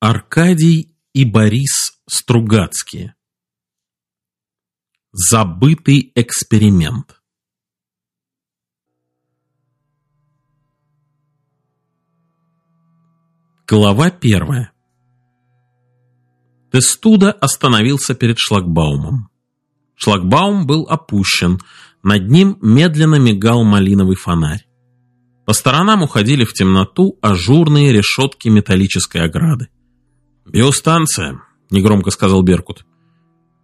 Аркадий и Борис Стругацкие. Забытый эксперимент. Глава первая. Тестуда остановился перед шлагбаумом. Шлагбаум был опущен, над ним медленно мигал малиновый фонарь. По сторонам уходили в темноту ажурные решетки металлической ограды. «Биостанция», — негромко сказал Беркут.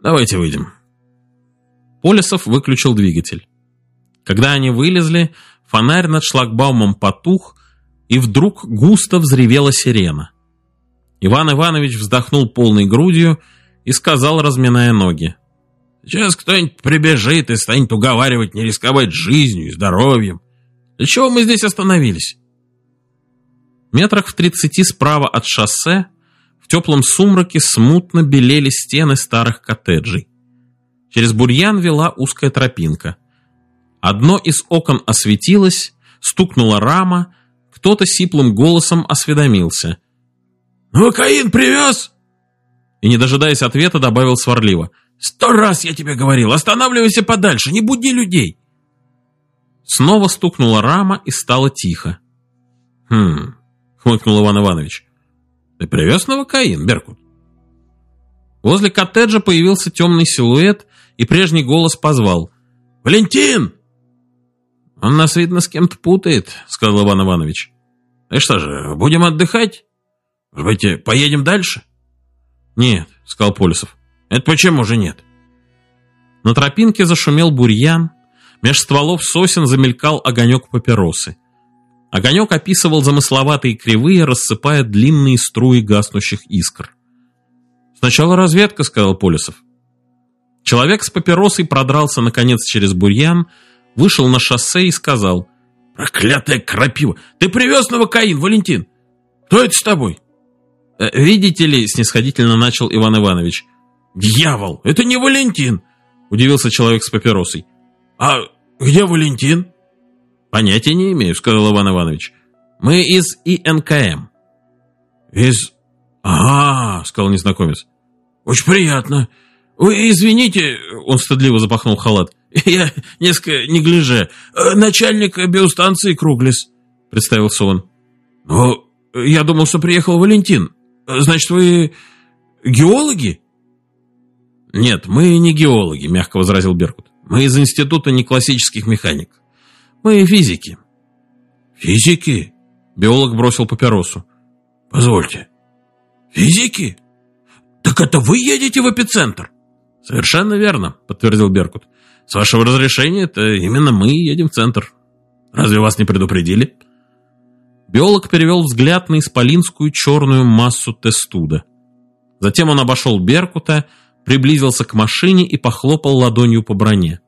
«Давайте выйдем». Полисов выключил двигатель. Когда они вылезли, фонарь над шлагбаумом потух, и вдруг густо взревела сирена. Иван Иванович вздохнул полной грудью и сказал, разминая ноги. «Сейчас кто-нибудь прибежит и станет уговаривать не рисковать жизнью и здоровьем. Для чего мы здесь остановились?» Метрах в тридцати справа от шоссе в теплом сумраке смутно белели стены старых коттеджей. Через бурьян вела узкая тропинка. Одно из окон осветилось, стукнула рама, кто-то сиплым голосом осведомился. «Ну, Каин привез?» И, не дожидаясь ответа, добавил сварливо. «Сто раз я тебе говорил, останавливайся подальше, не буди людей!» Снова стукнула рама и стало тихо. «Хм...» — хмыкнул Иван Иванович. «Ты привез новокаин, Беркут?» Возле коттеджа появился темный силуэт, и прежний голос позвал. «Валентин!» «Он нас, видно, с кем-то путает», — сказал Иван Иванович. «И что же, будем отдыхать? Может быть, поедем дальше?» «Нет», — сказал Полюсов. «Это почему же нет?» На тропинке зашумел бурьян, меж стволов сосен замелькал огонек папиросы. Огонек описывал замысловатые кривые, рассыпая длинные струи гаснущих искр. «Сначала разведка», — сказал Полюсов. Человек с папиросой продрался, наконец, через бурьян, вышел на шоссе и сказал, «Проклятая крапива! Ты привез новокаин, Валентин! Кто это с тобой?» «Э, «Видите ли», — снисходительно начал Иван Иванович. «Дьявол! Это не Валентин!» — удивился человек с папиросой. «А где Валентин?» «Понятия не имею», — сказал Иван Иванович. «Мы из ИНКМ». «Из... Ага», — сказал незнакомец. «Очень приятно. Вы извините», — он стыдливо запахнул халат. «Я несколько неглиже. Начальник биостанции Круглис», — представился он. «Ну, я думал, что приехал Валентин. Значит, вы геологи?» «Нет, мы не геологи», — мягко возразил Беркут. «Мы из Института неклассических механиков. Мы физики. Физики? Биолог бросил папиросу. Позвольте. Физики? Так это вы едете в эпицентр? Совершенно верно, подтвердил Беркут. С вашего разрешения, это именно мы едем в центр. Разве вас не предупредили? Биолог перевел взгляд на исполинскую черную массу тестуда. Затем он обошел Беркута, приблизился к машине и похлопал ладонью по броне.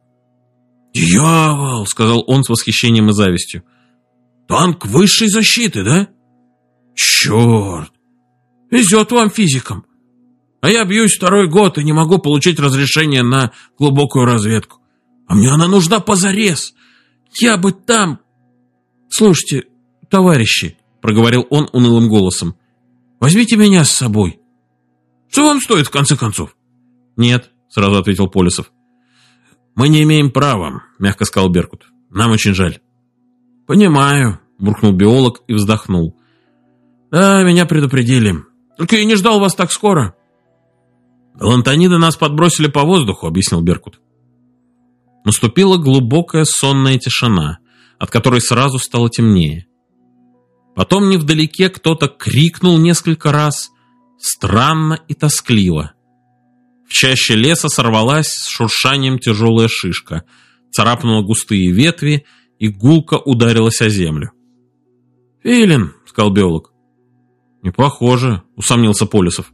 «Дьявол!» — сказал он с восхищением и завистью. «Танк высшей защиты, да? Черт! Везет вам физикам! А я бьюсь второй год и не могу получить разрешение на глубокую разведку. А мне она нужна позарез! Я бы там...» «Слушайте, товарищи!» — проговорил он унылым голосом. «Возьмите меня с собой!» «Что вам стоит, в конце концов?» «Нет», — сразу ответил Полисов. «Мы не имеем права», — мягко сказал Беркут. «Нам очень жаль». «Понимаю», — буркнул биолог и вздохнул. «Да, меня предупредили. Только я не ждал вас так скоро». «Лантониды нас подбросили по воздуху», — объяснил Беркут. Наступила глубокая сонная тишина, от которой сразу стало темнее. Потом невдалеке кто-то крикнул несколько раз, странно и тоскливо. В чаще леса сорвалась с шуршанием тяжелая шишка, царапнула густые ветви и гулко ударилась о землю. «Филин», — сказал биолог. «Не похоже», — усомнился Полисов.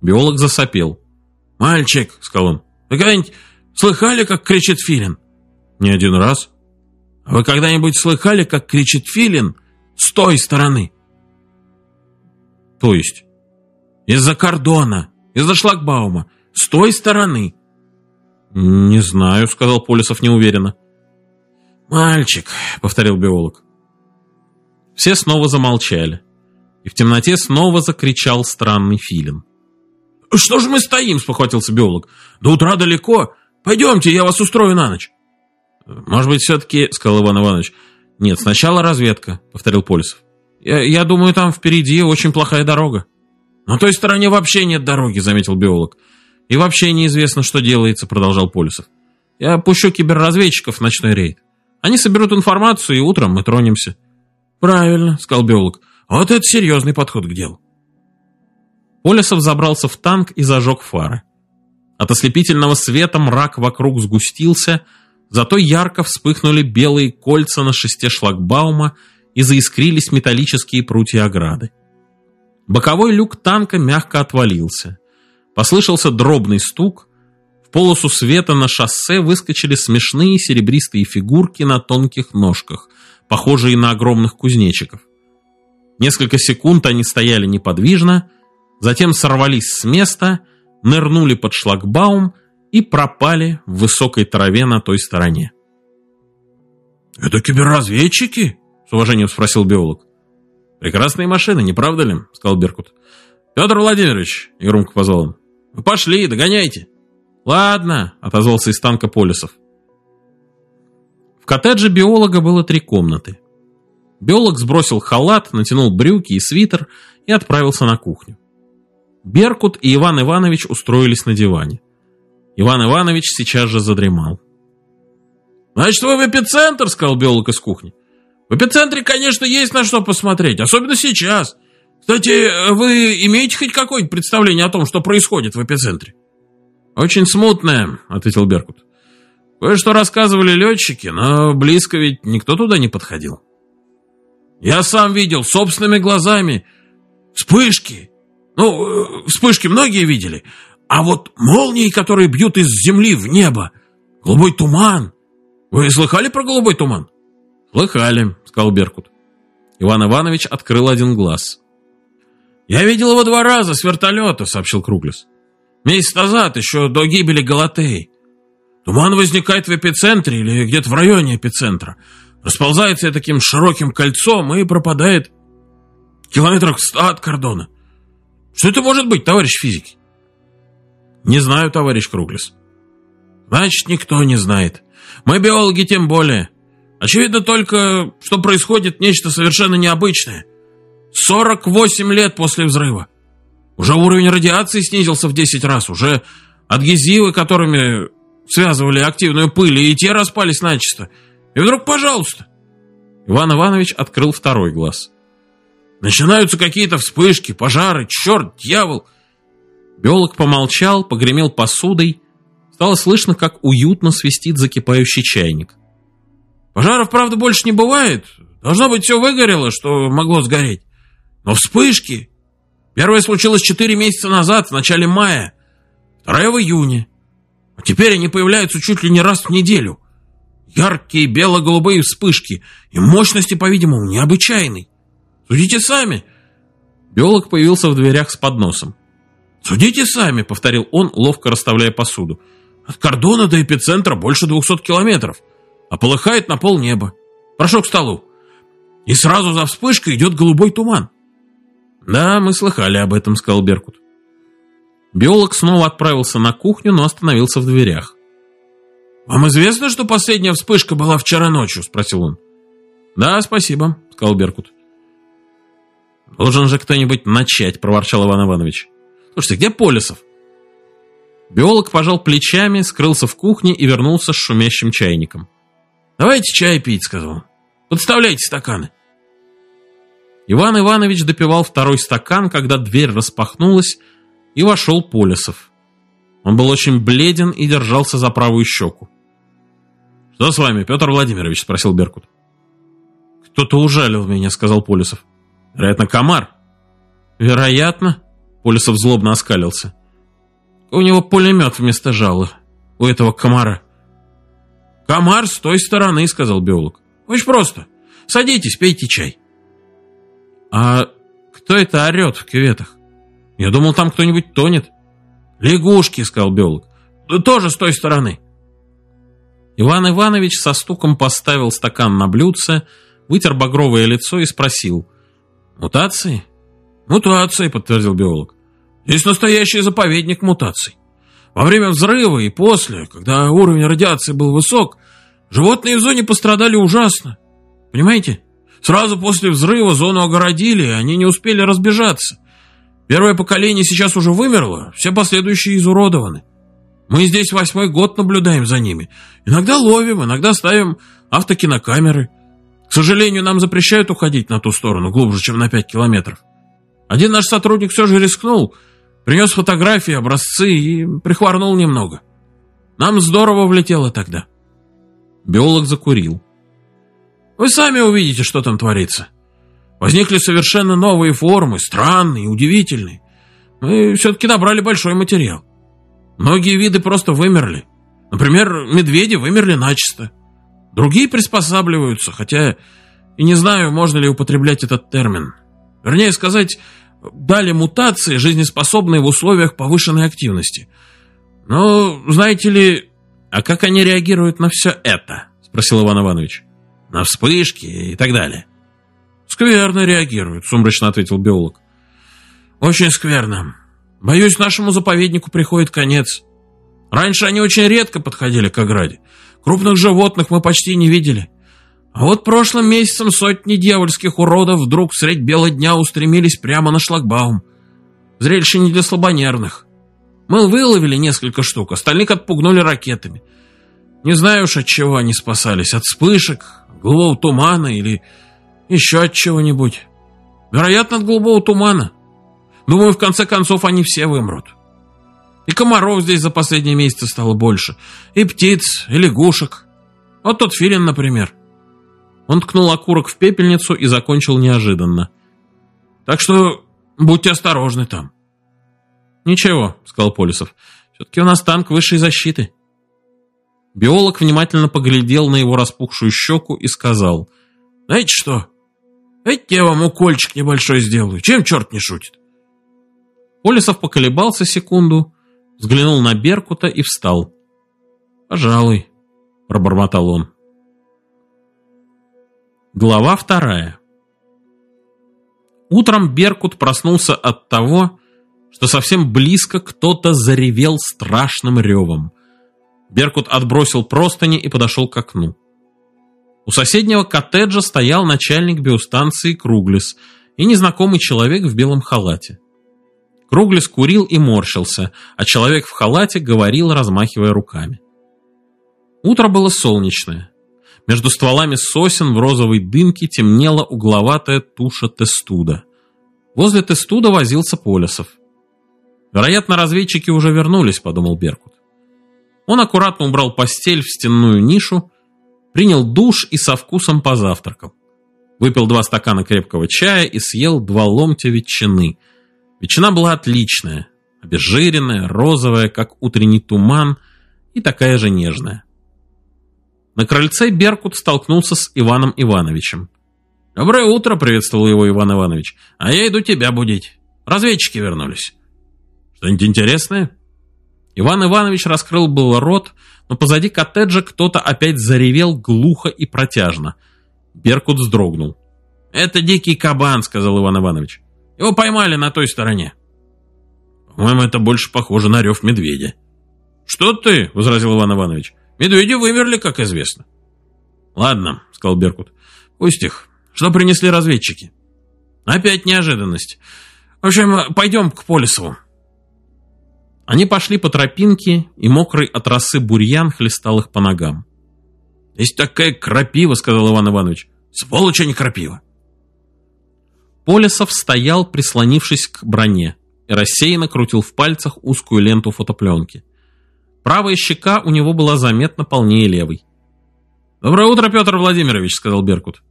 Биолог засопел. «Мальчик», — сказал он, — «вы когда-нибудь слыхали, как кричит филин?» «Не один раз». «А вы когда-нибудь слыхали, как кричит филин с той стороны?» «То есть?» «Из-за кордона, из-за шлагбаума. С той стороны. Не знаю, сказал Полисов неуверенно. Мальчик, повторил биолог. Все снова замолчали. и в темноте снова закричал странный филин. «Что же мы стоим?» – спохватился биолог. «До утра далеко. Пойдемте, я вас устрою на ночь». «Может быть, все-таки...» – сказал Иван Иванович. «Нет, сначала разведка», – повторил Полисов. Я, «Я думаю, там впереди очень плохая дорога». «На той стороне вообще нет дороги», – заметил биолог. «И вообще неизвестно, что делается», – продолжал Полисов. «Я пущу киберразведчиков в ночной рейд. Они соберут информацию, и утром мы тронемся». «Правильно», – сказал биолог. «Вот это серьезный подход к делу». Полисов забрался в танк и зажег фары. От ослепительного света мрак вокруг сгустился, зато ярко вспыхнули белые кольца на шесте шлагбаума и заискрились металлические прутья ограды. Боковой люк танка мягко отвалился. Послышался дробный стук. В полосу света на шоссе выскочили смешные серебристые фигурки на тонких ножках, похожие на огромных кузнечиков. Несколько секунд они стояли неподвижно, затем сорвались с места, нырнули под шлагбаум и пропали в высокой траве на той стороне. «Это киберразведчики?» — с уважением спросил биолог. «Прекрасные машины, не правда ли?» — сказал Беркут. «Петр Владимирович!» — громко позвал он. «Вы пошли, догоняйте!» «Ладно!» — отозвался из танка Полисов. В коттедже биолога было три комнаты. Биолог сбросил халат, натянул брюки и свитер и отправился на кухню. Беркут и Иван Иванович устроились на диване. Иван Иванович сейчас же задремал. «Значит, вы в эпицентр?» — сказал биолог из кухни. «В эпицентре, конечно, есть на что посмотреть, особенно сейчас. Кстати, вы имеете хоть какое-нибудь представление о том, что происходит в эпицентре?» «Очень смутное», — ответил Беркут. «Кое-что рассказывали летчики, но близко ведь никто туда не подходил». «Я сам видел собственными глазами вспышки, ну, вспышки многие видели. А вот молнии, которые бьют из земли в небо, голубой туман. Вы слыхали про голубой туман? Слыхали, сказал Беркут. Иван Иванович открыл один глаз. Я видел его два раза с вертолета, сообщил Круглес. Месяц назад, еще до гибели Галатеи. Туман возникает в эпицентре или где-то в районе эпицентра. Расползается таким широким кольцом и пропадает в километрах ста от кордона. Что это может быть, товарищ физики? Не знаю, товарищ Круглес. Значит, никто не знает. Мы биологи тем более. Очевидно только, что происходит нечто совершенно необычное. 48 лет после взрыва. Уже уровень радиации снизился в 10 раз. Уже адгезивы, которыми связывали активную пыль, и те распались начисто. И вдруг, пожалуйста. Иван Иванович открыл второй глаз. Начинаются какие-то вспышки, пожары, черт, дьявол. Биолог помолчал, погремел посудой. Стало слышно, как уютно свистит закипающий чайник. Пожаров, правда, больше не бывает. Должно быть, все выгорело, что могло сгореть. Но вспышки... Первая случилась четыре месяца назад, в начале мая. Вторая в июне. А теперь они появляются чуть ли не раз в неделю. Яркие бело-голубые вспышки. И мощности, по-видимому, необычайной. Судите сами. Биолог появился в дверях с подносом. «Судите сами», — повторил он, ловко расставляя посуду. «От кордона до эпицентра больше двухсот километров, а полыхает на пол неба. Прошу к столу. И сразу за вспышкой идет голубой туман». «Да, мы слыхали об этом», — сказал Беркут. Биолог снова отправился на кухню, но остановился в дверях. «Вам известно, что последняя вспышка была вчера ночью?» — спросил он. «Да, спасибо», — сказал Беркут. «Должен же кто-нибудь начать», — проворчал Иван Иванович. «Слушайте, где Полисов?» Биолог пожал плечами, скрылся в кухне и вернулся с шумящим чайником. «Давайте чай пить», — сказал он. «Подставляйте стаканы». Иван Иванович допивал второй стакан, когда дверь распахнулась, и вошел Полисов. Он был очень бледен и держался за правую щеку. «Что с вами, Петр Владимирович?» — спросил Беркут. «Кто-то ужалил меня», — сказал Полисов. Вероятно, комар. Вероятно. Полисов злобно оскалился. У него пулемет вместо жала. У этого комара. Комар с той стороны, сказал биолог. Очень просто. Садитесь, пейте чай. А кто это орет в кюветах? Я думал, там кто-нибудь тонет. Лягушки, сказал биолог. Тоже с той стороны. Иван Иванович со стуком поставил стакан на блюдце, вытер багровое лицо и спросил. Мутации? Мутации, подтвердил биолог. Здесь настоящий заповедник мутаций. Во время взрыва и после, когда уровень радиации был высок, животные в зоне пострадали ужасно. Понимаете? Сразу после взрыва зону огородили, они не успели разбежаться. Первое поколение сейчас уже вымерло, все последующие изуродованы. Мы здесь восьмой год наблюдаем за ними. Иногда ловим, иногда ставим автокинокамеры. К сожалению, нам запрещают уходить на ту сторону, глубже, чем на пять километров. Один наш сотрудник все же рискнул, принес фотографии, образцы и прихворнул немного. Нам здорово влетело тогда. Биолог закурил. Вы сами увидите, что там творится. Возникли совершенно новые формы, странные, удивительные. Мы все-таки набрали большой материал. Многие виды просто вымерли. Например, медведи вымерли начисто. Другие приспосабливаются, хотя и не знаю, можно ли употреблять этот термин. Вернее сказать, дали мутации, жизнеспособные в условиях повышенной активности. Но, знаете ли... А как они реагируют на все это? Спросил Иван Иванович. На вспышки и так далее. Скверно реагируют, сумрачно ответил биолог. Очень скверно. Боюсь, нашему заповеднику приходит конец. Раньше они очень редко подходили к ограде. Крупных животных мы почти не видели. А вот прошлым месяцем сотни дьявольских уродов вдруг средь бела дня устремились прямо на шлагбаум. Зрелище не для слабонервных. Мы выловили несколько штук, остальных отпугнули ракетами. Не знаю уж от чего они спасались, от вспышек, голубого тумана или еще от чего-нибудь. Вероятно, от голубого тумана. Думаю, в конце концов они все вымрут. И комаров здесь за последние месяцы стало больше. И птиц, и лягушек. Вот тот филин, например. Он ткнул окурок в пепельницу и закончил неожиданно. Так что будьте осторожны там. Ничего, сказал Полисов. Все-таки у нас танк высшей защиты. Биолог внимательно поглядел на его распухшую щеку и сказал. Знаете что? Дайте я вам укольчик небольшой сделаю. Чем черт не шутит? Полисов поколебался секунду, взглянул на Беркута и встал. «Пожалуй», — пробормотал он. Глава вторая. Утром Беркут проснулся от того, что совсем близко кто-то заревел страшным ревом. Беркут отбросил простыни и подошел к окну. У соседнего коттеджа стоял начальник биостанции Круглис и незнакомый человек в белом халате. Круглис курил и морщился, а человек в халате говорил, размахивая руками. Утро было солнечное. Между стволами сосен в розовой дымке темнела угловатая туша тестуда. Возле тестуда возился Полесов. «Вероятно, разведчики уже вернулись», — подумал Беркут. Он аккуратно убрал постель в стенную нишу, принял душ и со вкусом позавтракал. Выпил два стакана крепкого чая и съел два ломтя ветчины — Ветчина была отличная, обезжиренная, розовая, как утренний туман, и такая же нежная. На крыльце Беркут столкнулся с Иваном Ивановичем. «Доброе утро!» — приветствовал его Иван Иванович. «А я иду тебя будить. Разведчики вернулись». «Что-нибудь интересное?» Иван Иванович раскрыл был рот, но позади коттеджа кто-то опять заревел глухо и протяжно. Беркут вздрогнул. «Это дикий кабан», — сказал Иван Иванович. Его поймали на той стороне. По-моему, это больше похоже на рев медведя. Что ты, возразил Иван Иванович. Медведи вымерли, как известно. Ладно, сказал Беркут. Пусть их. Что принесли разведчики? Опять неожиданность. В общем, пойдем к Полисову. Они пошли по тропинке, и мокрый от росы бурьян хлестал их по ногам. «Есть такая крапива», — сказал Иван Иванович. «Сволочь, а не крапива». Полисов стоял, прислонившись к броне, и рассеянно крутил в пальцах узкую ленту фотопленки. Правая щека у него была заметно полнее левой. «Доброе утро, Петр Владимирович», — сказал Беркут.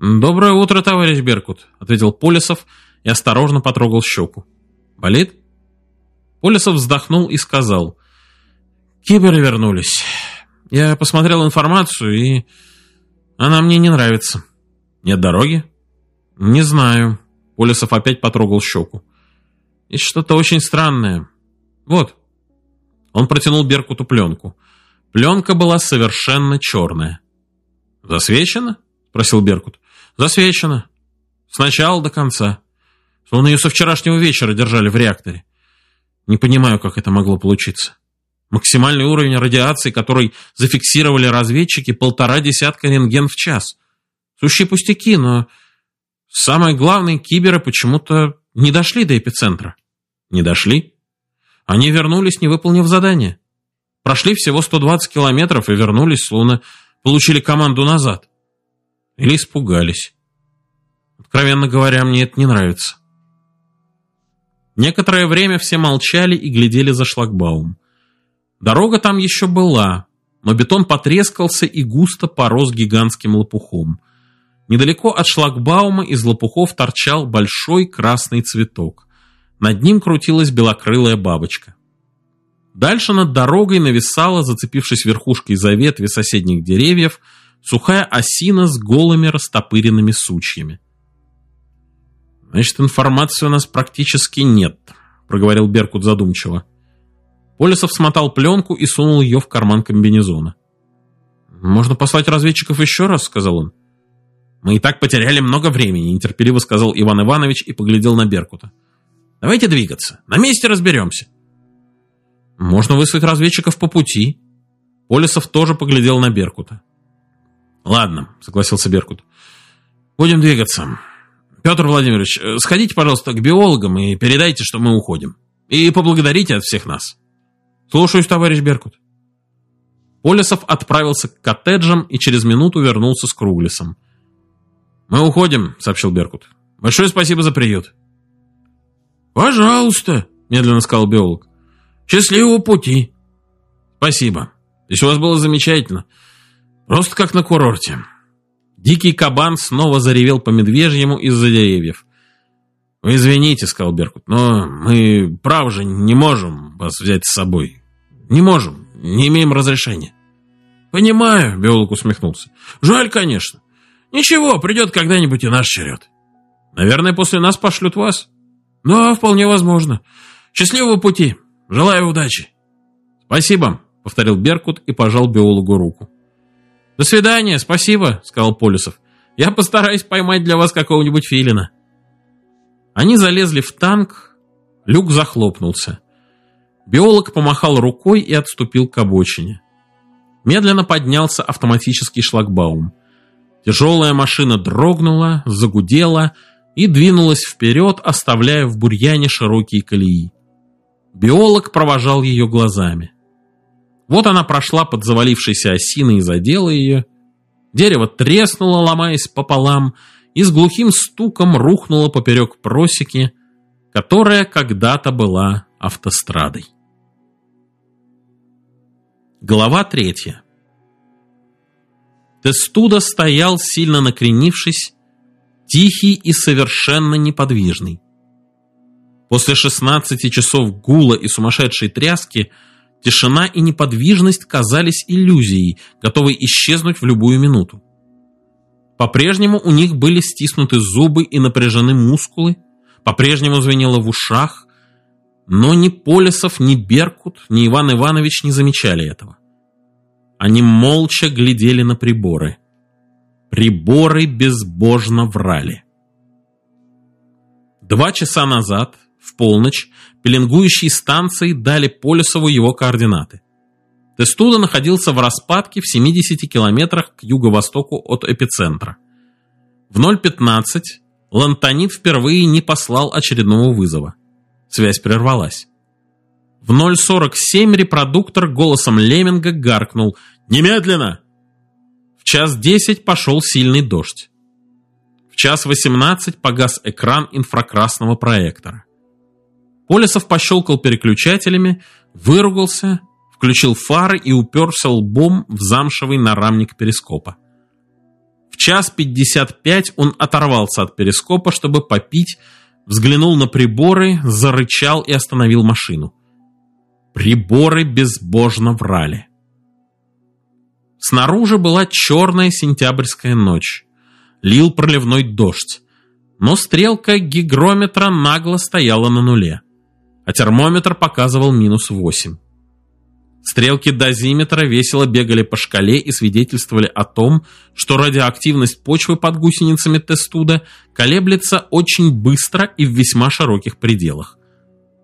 «Доброе утро, товарищ Беркут», — ответил Полисов и осторожно потрогал щеку. «Болит?» Полисов вздохнул и сказал. «Киберы вернулись. Я посмотрел информацию, и она мне не нравится. Нет дороги, «Не знаю». Полисов опять потрогал щеку. «Есть что-то очень странное. Вот». Он протянул Беркуту пленку. Пленка была совершенно черная. «Засвечена?» — спросил Беркут. «Засвечена. С начала до конца. Словно ее со вчерашнего вечера держали в реакторе. Не понимаю, как это могло получиться. Максимальный уровень радиации, который зафиксировали разведчики, полтора десятка рентген в час. Сущие пустяки, но самое главное, киберы почему-то не дошли до эпицентра. Не дошли? Они вернулись, не выполнив задание. Прошли всего 120 километров и вернулись, словно получили команду назад. Или испугались. Откровенно говоря, мне это не нравится. Некоторое время все молчали и глядели за шлагбаум. Дорога там еще была, но бетон потрескался и густо порос гигантским лопухом. Недалеко от шлагбаума из лопухов торчал большой красный цветок. Над ним крутилась белокрылая бабочка. Дальше над дорогой нависала, зацепившись верхушкой за ветви соседних деревьев, сухая осина с голыми растопыренными сучьями. «Значит, информации у нас практически нет», — проговорил Беркут задумчиво. Полисов смотал пленку и сунул ее в карман комбинезона. «Можно послать разведчиков еще раз», — сказал он. «Мы и так потеряли много времени», — нетерпеливо сказал Иван Иванович и поглядел на Беркута. «Давайте двигаться. На месте разберемся». «Можно выслать разведчиков по пути». Полисов тоже поглядел на Беркута. «Ладно», — согласился Беркут. «Будем двигаться. Петр Владимирович, э, сходите, пожалуйста, к биологам и передайте, что мы уходим. И поблагодарите от всех нас. Слушаюсь, товарищ Беркут. Полисов отправился к коттеджам и через минуту вернулся с Круглисом. «Мы уходим», — сообщил Беркут. «Большое спасибо за приют». «Пожалуйста», — медленно сказал биолог. «Счастливого пути». «Спасибо. Здесь у вас было замечательно. Просто как на курорте». Дикий кабан снова заревел по медвежьему из-за деревьев. «Вы извините», — сказал Беркут, — «но мы, прав же, не можем вас взять с собой. Не можем, не имеем разрешения». «Понимаю», — биолог усмехнулся. «Жаль, конечно. Ничего, придет когда-нибудь и наш черед». «Наверное, после нас пошлют вас». «Да, вполне возможно. Счастливого пути. Желаю удачи». «Спасибо», — повторил Беркут и пожал биологу руку. «До свидания, спасибо», — сказал Полюсов. «Я постараюсь поймать для вас какого-нибудь филина». Они залезли в танк, люк захлопнулся. Биолог помахал рукой и отступил к обочине. Медленно поднялся автоматический шлагбаум. Тяжелая машина дрогнула, загудела и двинулась вперед, оставляя в бурьяне широкие колеи. Биолог провожал ее глазами. Вот она прошла под завалившейся осиной и задела ее. Дерево треснуло, ломаясь пополам, и с глухим стуком рухнуло поперек просеки, которая когда-то была автострадой. Глава третья. Тестуда стоял, сильно накренившись, тихий и совершенно неподвижный. После 16 часов гула и сумасшедшей тряски – Тишина и неподвижность казались иллюзией, готовой исчезнуть в любую минуту. По-прежнему у них были стиснуты зубы и напряжены мускулы, по-прежнему звенело в ушах, но ни Полисов, ни Беркут, ни Иван Иванович не замечали этого. Они молча глядели на приборы. Приборы безбожно врали. Два часа назад в полночь пеленгующие станции дали Полюсову его координаты. Тестуда находился в распадке в 70 километрах к юго-востоку от эпицентра. В 0.15 Лантонит впервые не послал очередного вызова. Связь прервалась. В 0.47 репродуктор голосом Леминга гаркнул «Немедленно!». В час 10 пошел сильный дождь. В час 18 погас экран инфракрасного проектора. Полисов пощелкал переключателями, выругался, включил фары и уперся лбом в замшевый нарамник перископа. В час пятьдесят пять он оторвался от перископа, чтобы попить, взглянул на приборы, зарычал и остановил машину. Приборы безбожно врали. Снаружи была черная сентябрьская ночь. Лил проливной дождь. Но стрелка гигрометра нагло стояла на нуле а термометр показывал минус 8. Стрелки дозиметра весело бегали по шкале и свидетельствовали о том, что радиоактивность почвы под гусеницами Тестуда колеблется очень быстро и в весьма широких пределах.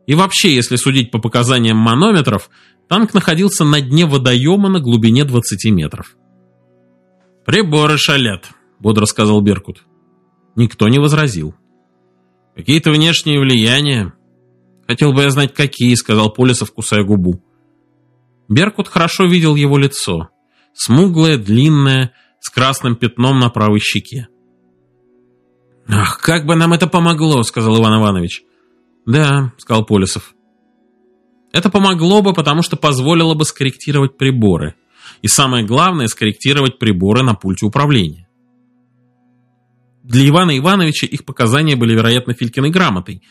И вообще, если судить по показаниям манометров, танк находился на дне водоема на глубине 20 метров. «Приборы шалят», — бодро сказал Беркут. Никто не возразил. «Какие-то внешние влияния?» «Хотел бы я знать, какие», — сказал Полисов, кусая губу. Беркут хорошо видел его лицо. Смуглое, длинное, с красным пятном на правой щеке. «Ах, как бы нам это помогло!» — сказал Иван Иванович. «Да», — сказал Полисов. «Это помогло бы, потому что позволило бы скорректировать приборы. И самое главное — скорректировать приборы на пульте управления. Для Ивана Ивановича их показания были, вероятно, Филькиной грамотой,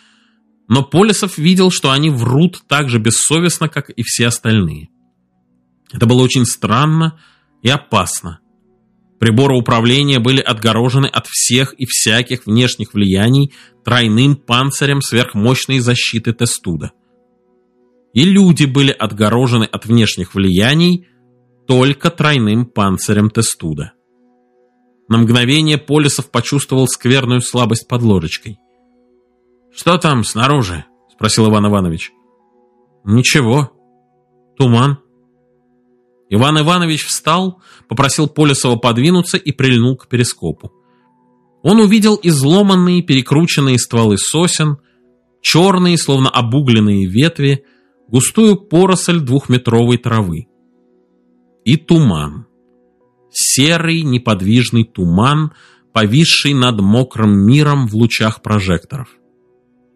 но Полисов видел, что они врут так же бессовестно, как и все остальные. Это было очень странно и опасно. Приборы управления были отгорожены от всех и всяких внешних влияний тройным панцирем сверхмощной защиты Тестуда. И люди были отгорожены от внешних влияний только тройным панцирем Тестуда. На мгновение Полисов почувствовал скверную слабость под ложечкой. «Что там снаружи?» — спросил Иван Иванович. «Ничего. Туман». Иван Иванович встал, попросил Полисова подвинуться и прильнул к перископу. Он увидел изломанные, перекрученные стволы сосен, черные, словно обугленные ветви, густую поросль двухметровой травы. И туман. Серый неподвижный туман, повисший над мокрым миром в лучах прожекторов.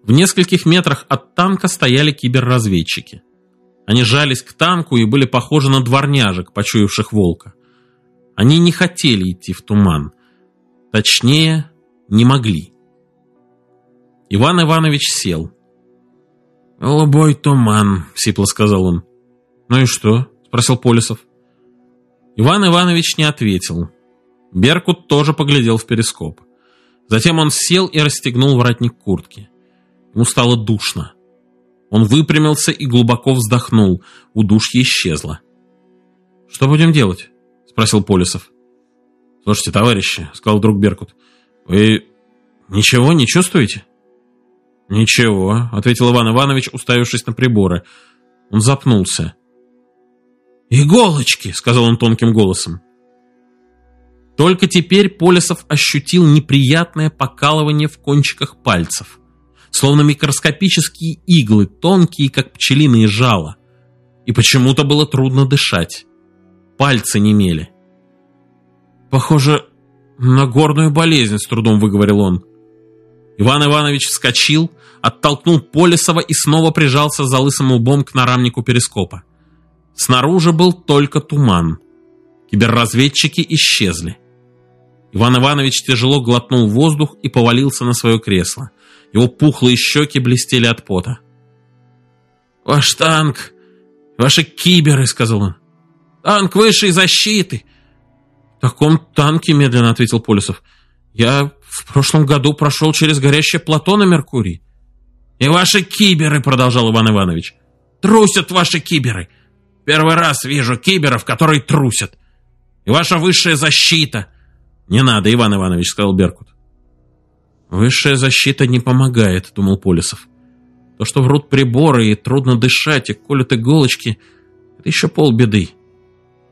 В нескольких метрах от танка стояли киберразведчики. Они жались к танку и были похожи на дворняжек, почуявших волка. Они не хотели идти в туман. Точнее, не могли. Иван Иванович сел. «Голубой туман», — сипло сказал он. «Ну и что?» — спросил Полисов. Иван Иванович не ответил. Беркут тоже поглядел в перископ. Затем он сел и расстегнул воротник куртки. Ему стало душно. Он выпрямился и глубоко вздохнул. Удушье исчезло. «Что будем делать?» — спросил Полисов. «Слушайте, товарищи», — сказал друг Беркут, — «вы ничего не чувствуете?» «Ничего», — ответил Иван Иванович, уставившись на приборы. Он запнулся. «Иголочки!» — сказал он тонким голосом. Только теперь Полисов ощутил неприятное покалывание в кончиках пальцев словно микроскопические иглы, тонкие, как пчелиные жало. И почему-то было трудно дышать. Пальцы немели. «Похоже на горную болезнь», — с трудом выговорил он. Иван Иванович вскочил, оттолкнул Полисова и снова прижался за лысым лбом к нарамнику перископа. Снаружи был только туман. Киберразведчики исчезли. Иван Иванович тяжело глотнул воздух и повалился на свое кресло. Его пухлые щеки блестели от пота. «Ваш танк! Ваши киберы!» — сказал он. «Танк высшей защиты!» «В таком танке, — медленно ответил Полюсов, — я в прошлом году прошел через горящее плато на Меркурии». «И ваши киберы!» — продолжал Иван Иванович. «Трусят ваши киберы! Первый раз вижу киберов, которые трусят! И ваша высшая защита!» «Не надо, Иван Иванович», — сказал Беркут. «Высшая защита не помогает», — думал Полисов. «То, что врут приборы, и трудно дышать, и колют иголочки, это еще полбеды.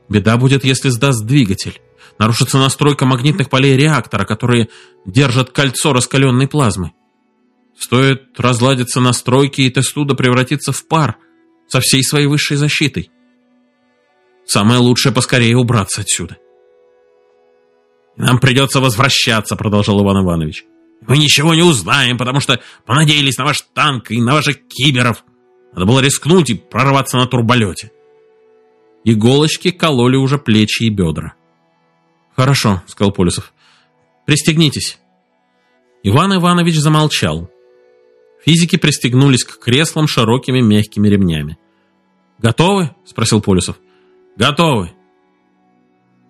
Беда будет, если сдаст двигатель. Нарушится настройка магнитных полей реактора, которые держат кольцо раскаленной плазмы. Стоит разладиться настройки, и Тестуда превратится в пар со всей своей высшей защитой. Самое лучшее поскорее убраться отсюда». «Нам придется возвращаться», — продолжал Иван Иванович. Мы ничего не узнаем, потому что понадеялись на ваш танк и на ваших киберов. Надо было рискнуть и прорваться на турболете. Иголочки кололи уже плечи и бедра. «Хорошо», — сказал Полюсов. «Пристегнитесь». Иван Иванович замолчал. Физики пристегнулись к креслам широкими мягкими ремнями. «Готовы?» — спросил Полюсов. «Готовы».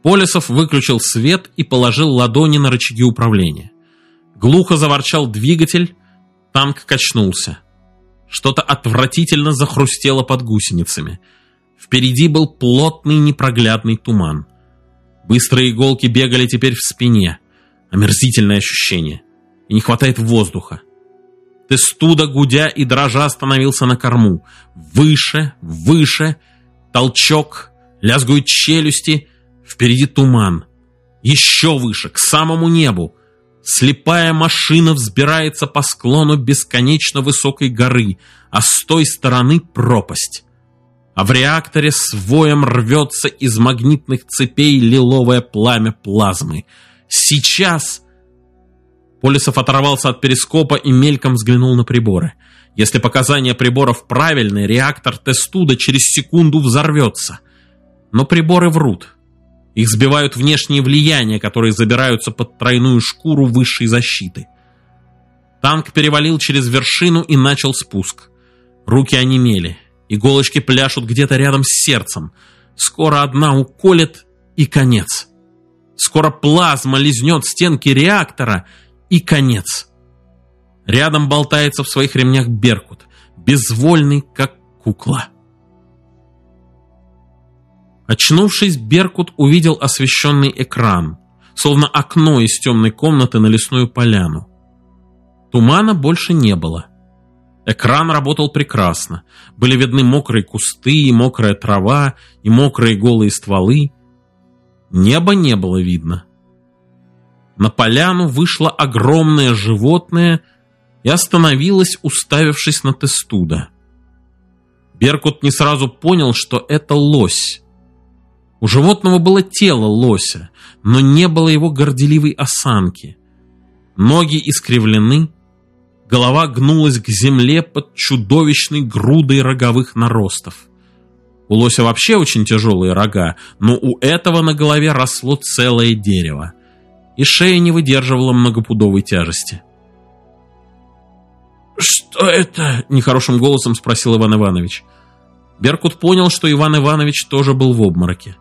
Полюсов выключил свет и положил ладони на рычаги управления. Глухо заворчал двигатель, танк качнулся. Что-то отвратительно захрустело под гусеницами. Впереди был плотный непроглядный туман. Быстрые иголки бегали теперь в спине. Омерзительное ощущение. И не хватает воздуха. Тестуда, гудя и дрожа, становился на корму. Выше, выше, толчок, лязгуют челюсти. Впереди туман. Еще выше, к самому небу. Слепая машина взбирается по склону бесконечно высокой горы, а с той стороны пропасть. А в реакторе с воем рвется из магнитных цепей лиловое пламя плазмы. Сейчас... Полисов оторвался от перископа и мельком взглянул на приборы. Если показания приборов правильные, реактор Тестуда через секунду взорвется. Но приборы врут. Их сбивают внешние влияния, которые забираются под тройную шкуру высшей защиты. Танк перевалил через вершину и начал спуск. Руки онемели. Иголочки пляшут где-то рядом с сердцем. Скоро одна уколет и конец. Скоро плазма лизнет стенки реактора и конец. Рядом болтается в своих ремнях Беркут, безвольный, как кукла. Очнувшись, Беркут увидел освещенный экран, словно окно из темной комнаты на лесную поляну. Тумана больше не было. Экран работал прекрасно. Были видны мокрые кусты, мокрая трава и мокрые голые стволы. Неба не было видно. На поляну вышло огромное животное и остановилось, уставившись на Тестуда. Беркут не сразу понял, что это лось. У животного было тело лося, но не было его горделивой осанки. Ноги искривлены, голова гнулась к земле под чудовищной грудой роговых наростов. У лося вообще очень тяжелые рога, но у этого на голове росло целое дерево, и шея не выдерживала многопудовой тяжести. «Что это?» – нехорошим голосом спросил Иван Иванович. Беркут понял, что Иван Иванович тоже был в обмороке.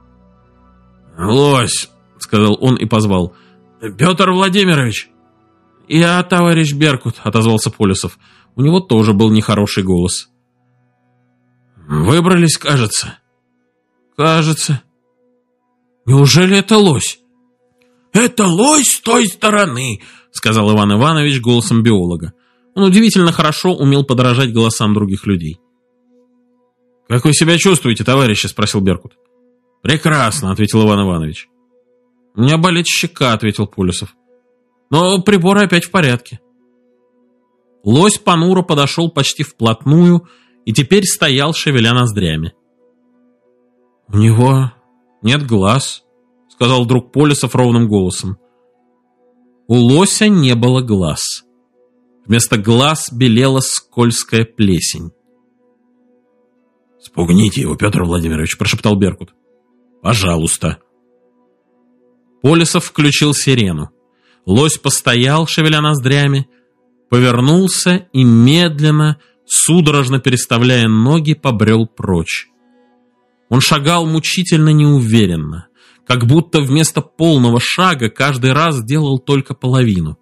«Лось!» — сказал он и позвал. «Петр Владимирович!» «Я, товарищ Беркут», — отозвался Полюсов. У него тоже был нехороший голос. «Выбрались, кажется». «Кажется». «Неужели это лось?» «Это лось с той стороны», — сказал Иван Иванович голосом биолога. Он удивительно хорошо умел подражать голосам других людей. «Как вы себя чувствуете, товарищи?» — спросил Беркут. «Прекрасно», — ответил Иван Иванович. «У меня болит щека», — ответил Полюсов. «Но приборы опять в порядке». Лось понуро подошел почти вплотную и теперь стоял, шевеля ноздрями. «У него нет глаз», — сказал вдруг Полюсов ровным голосом. У лося не было глаз. Вместо глаз белела скользкая плесень. «Спугните его, Петр Владимирович», — прошептал Беркут. «Пожалуйста». Полисов включил сирену. Лось постоял, шевеля ноздрями, повернулся и медленно, судорожно переставляя ноги, побрел прочь. Он шагал мучительно неуверенно, как будто вместо полного шага каждый раз делал только половину.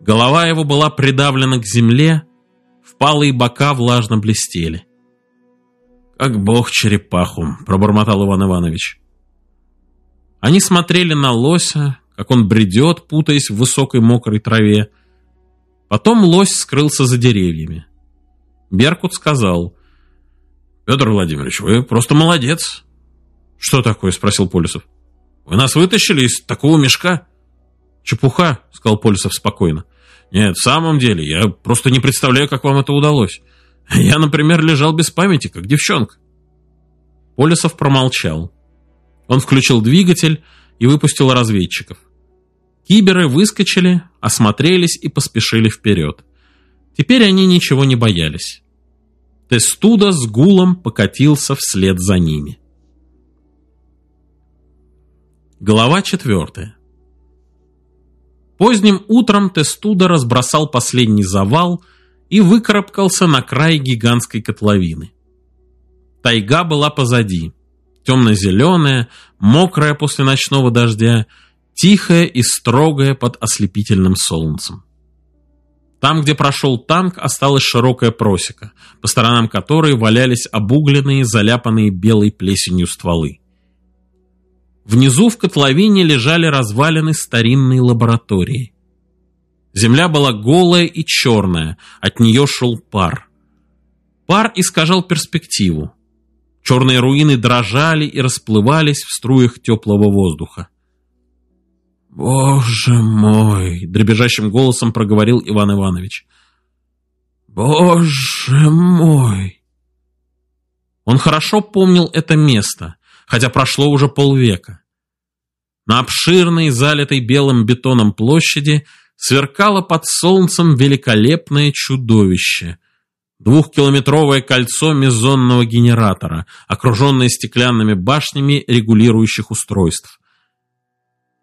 Голова его была придавлена к земле, впалые бока влажно блестели. «Как бог черепаху», — пробормотал Иван Иванович. Они смотрели на лося, как он бредет, путаясь в высокой мокрой траве. Потом лось скрылся за деревьями. Беркут сказал, «Петр Владимирович, вы просто молодец». «Что такое?» — спросил Полюсов. «Вы нас вытащили из такого мешка». «Чепуха», — сказал Полюсов спокойно. «Нет, в самом деле, я просто не представляю, как вам это удалось». Я, например, лежал без памяти, как девчонка. Полисов промолчал. Он включил двигатель и выпустил разведчиков. Киберы выскочили, осмотрелись и поспешили вперед. Теперь они ничего не боялись. Тестуда с гулом покатился вслед за ними. Глава четвертая. Поздним утром Тестуда разбросал последний завал – и выкарабкался на край гигантской котловины. Тайга была позади, темно-зеленая, мокрая после ночного дождя, тихая и строгая под ослепительным солнцем. Там, где прошел танк, осталась широкая просека, по сторонам которой валялись обугленные, заляпанные белой плесенью стволы. Внизу в котловине лежали развалины старинной лаборатории. Земля была голая и черная, от нее шел пар. Пар искажал перспективу. Черные руины дрожали и расплывались в струях теплого воздуха. «Боже мой!» — дребезжащим голосом проговорил Иван Иванович. «Боже мой!» Он хорошо помнил это место, хотя прошло уже полвека. На обширной, залитой белым бетоном площади сверкало под солнцем великолепное чудовище. Двухкилометровое кольцо мезонного генератора, окруженное стеклянными башнями регулирующих устройств.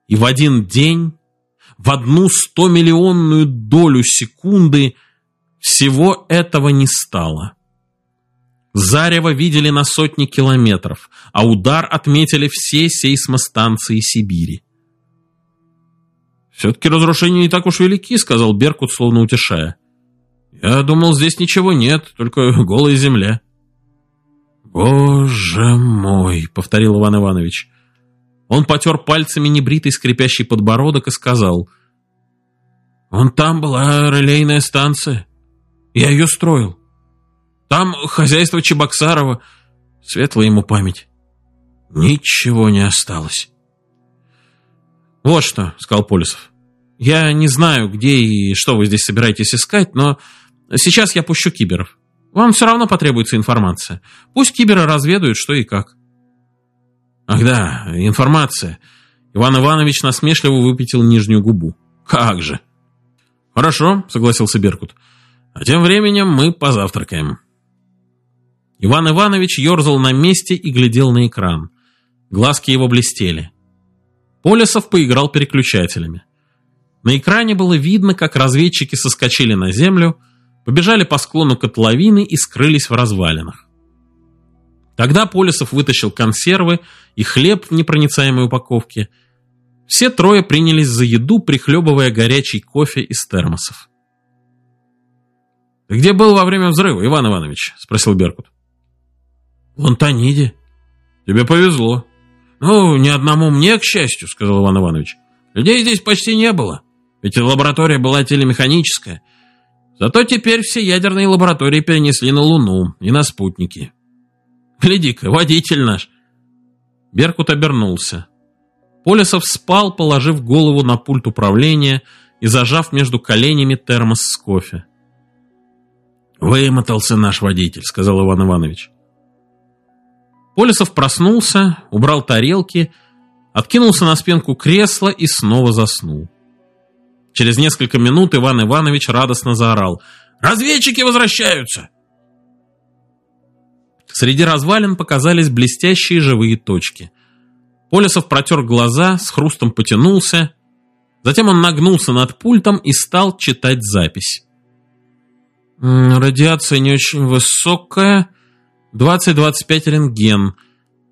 И в один день, в одну стомиллионную долю секунды, всего этого не стало. Зарево видели на сотни километров, а удар отметили все сейсмостанции Сибири. «Все-таки разрушения не так уж велики», — сказал Беркут, словно утешая. «Я думал, здесь ничего нет, только голая земля». «Боже мой!» — повторил Иван Иванович. Он потер пальцами небритый скрипящий подбородок и сказал. «Вон там была релейная станция. Я ее строил. Там хозяйство Чебоксарова. Светлая ему память. Ничего не осталось». «Вот что», — сказал Полюсов. «Я не знаю, где и что вы здесь собираетесь искать, но сейчас я пущу киберов. Вам все равно потребуется информация. Пусть киберы разведают, что и как». Ах да, информация. Иван Иванович насмешливо выпятил нижнюю губу. Как же. Хорошо, согласился Беркут. А тем временем мы позавтракаем. Иван Иванович ерзал на месте и глядел на экран. Глазки его блестели. Полесов поиграл переключателями. На экране было видно, как разведчики соскочили на землю, побежали по склону котловины и скрылись в развалинах. Тогда Полисов вытащил консервы и хлеб в непроницаемой упаковке. Все трое принялись за еду, прихлебывая горячий кофе из термосов. «Ты где был во время взрыва, Иван Иванович?» – спросил Беркут. «В Антониде». «Тебе повезло». «Ну, ни одному мне, к счастью», – сказал Иван Иванович. «Людей здесь почти не было, ведь лаборатория была телемеханическая. Зато теперь все ядерные лаборатории перенесли на Луну и на спутники». Гляди-ка, водитель наш!» Беркут обернулся. Полисов спал, положив голову на пульт управления и зажав между коленями термос с кофе. «Вымотался наш водитель», — сказал Иван Иванович. Полисов проснулся, убрал тарелки, откинулся на спинку кресла и снова заснул. Через несколько минут Иван Иванович радостно заорал. «Разведчики возвращаются!» Среди развалин показались блестящие живые точки. Полисов протер глаза, с хрустом потянулся. Затем он нагнулся над пультом и стал читать запись. Радиация не очень высокая. 20-25 рентген.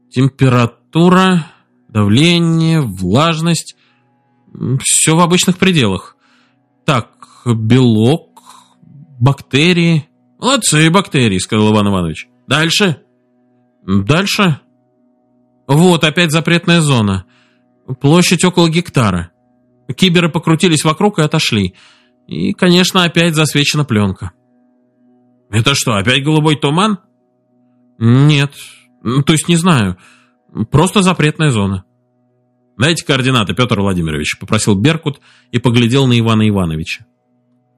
Температура, давление, влажность. Все в обычных пределах. Так, белок, бактерии. Молодцы, бактерии, сказал Иван Иванович. Дальше? Дальше? Вот, опять запретная зона. Площадь около гектара. Киберы покрутились вокруг и отошли. И, конечно, опять засвечена пленка. Это что, опять голубой туман? Нет. То есть не знаю. Просто запретная зона. Дайте координаты, Петр Владимирович, попросил Беркут и поглядел на Ивана Ивановича.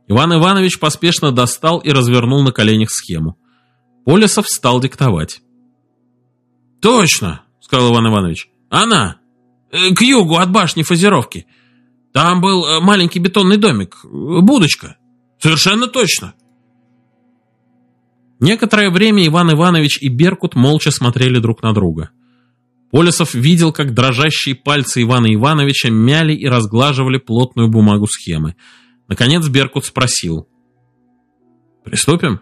Иван Иванович поспешно достал и развернул на коленях схему. Полисов стал диктовать. «Точно!» — сказал Иван Иванович. «Она! Э, к югу от башни фазировки. Там был э, маленький бетонный домик, будочка. Совершенно точно!» Некоторое время Иван Иванович и Беркут молча смотрели друг на друга. Полисов видел, как дрожащие пальцы Ивана Ивановича мяли и разглаживали плотную бумагу схемы. Наконец Беркут спросил. «Приступим?»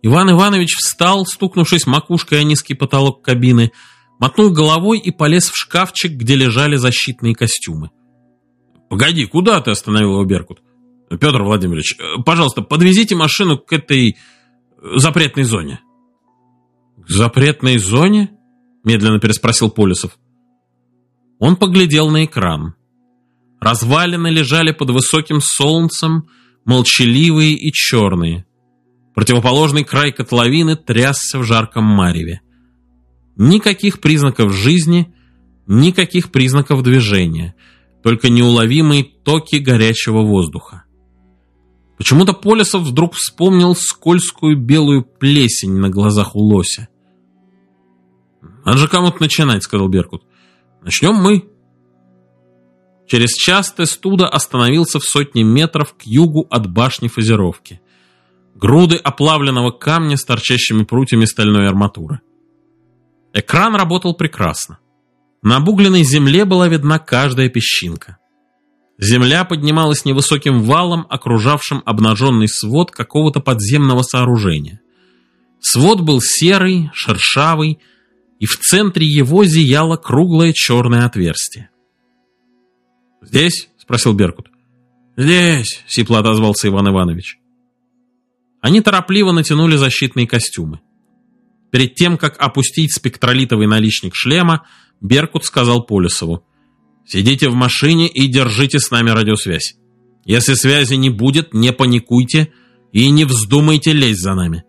Иван Иванович встал, стукнувшись макушкой о низкий потолок кабины, мотнул головой и полез в шкафчик, где лежали защитные костюмы. «Погоди, куда ты?» – остановил его Беркут. Петр Владимирович, пожалуйста, подвезите машину к этой запретной зоне. К запретной зоне? Медленно переспросил Полисов. Он поглядел на экран. Развалины лежали под высоким солнцем, молчаливые и черные. Противоположный край котловины трясся в жарком мареве. Никаких признаков жизни, никаких признаков движения, только неуловимые токи горячего воздуха. Почему-то Полисов вдруг вспомнил скользкую белую плесень на глазах у лося. «Надо же кому-то начинать», — сказал Беркут. «Начнем мы». Через час Тестуда остановился в сотне метров к югу от башни фазировки. Груды оплавленного камня с торчащими прутьями стальной арматуры. Экран работал прекрасно. На обугленной земле была видна каждая песчинка. Земля поднималась невысоким валом, окружавшим обнаженный свод какого-то подземного сооружения. Свод был серый, шершавый, и в центре его зияло круглое черное отверстие. «Здесь?» — спросил Беркут. «Здесь», — сипло отозвался Иван Иванович. Они торопливо натянули защитные костюмы. Перед тем, как опустить спектролитовый наличник шлема, Беркут сказал Полюсову, «Сидите в машине и держите с нами радиосвязь. Если связи не будет, не паникуйте и не вздумайте лезть за нами».